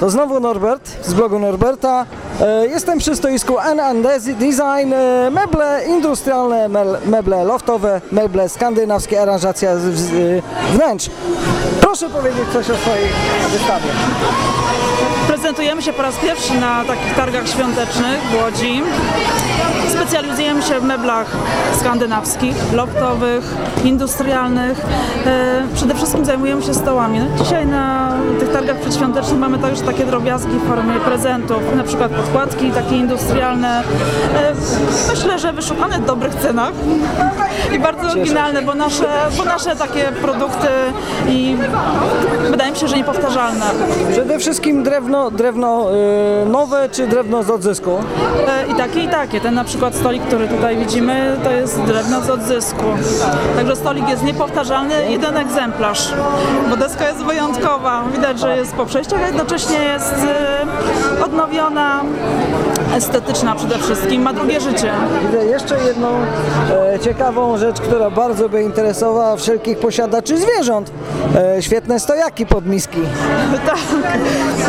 To znowu Norbert z blogu Norberta. E, Jestem przy stoisku N&D Design. E, Meble industrialne, meble loftowe, meble skandynawskie, aranżacja wnętrz. Proszę powiedzieć coś o swojej wystawie. Prezentujemy się po raz pierwszy na takich targach świątecznych w Łodzi. Specjalizujemy się w meblach skandynawskich, loftowych, industrialnych. E, Przede wszystkim zajmujemy się stołami. No, Dzisiaj na tych targach przedświątecznych mamy także takie drobiazgi w formie prezentów, na przykład podkładki takie industrialne. E, Myślę, że wyszukane w dobrych cenach i bardzo oryginalne, bo nasze, bo nasze takie produkty i się, że niepowtarzalne. Przede wszystkim drewno, drewno e, nowe czy drewno z odzysku? E, I takie, i takie. Ten na przykład stolik, który tutaj widzimy, to jest drewno z odzysku. Także stolik jest niepowtarzalny, jeden egzemplarz, bo deska jest wyjątkowa. Widać, że jest po przejściach, a jednocześnie jest e, odnowiona, estetyczna przede wszystkim, ma drugie życie. Widzę jeszcze jedną e, ciekawą rzecz, która bardzo by interesowała wszelkich posiadaczy zwierząt. E, świetne stojaki pod miski. Tak,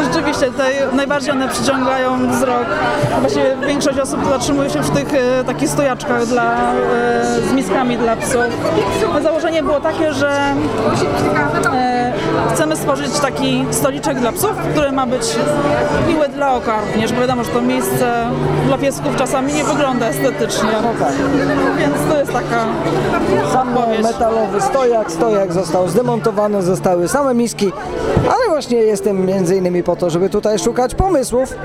rzeczywiście tutaj najbardziej one przyciągają wzrok. Właściwie większość osób zatrzymuje się przy tych e, takich stojaczkach dla, e, z miskami dla psów. Założenie było takie, że e, chcemy stworzyć taki stoliczek dla psów, który ma być miły dla oka również, bo wiadomo, że to miejsce dla piesków czasami nie wygląda estetycznie. Więc to jest taka Sam odpowiedź. metalowy stojak, stojak został zdemontowany, zostały same miski, ale właśnie jestem między innymi po to, żeby tutaj szukać pomysłów,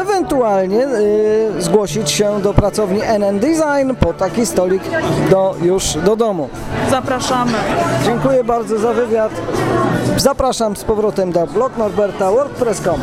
ewentualnie y, zgłosić się do pracowni NN Design po taki stolik do, już do domu. Zapraszamy. Dziękuję bardzo za wywiad. Zapraszam z powrotem do blog Norberta WordPress.com.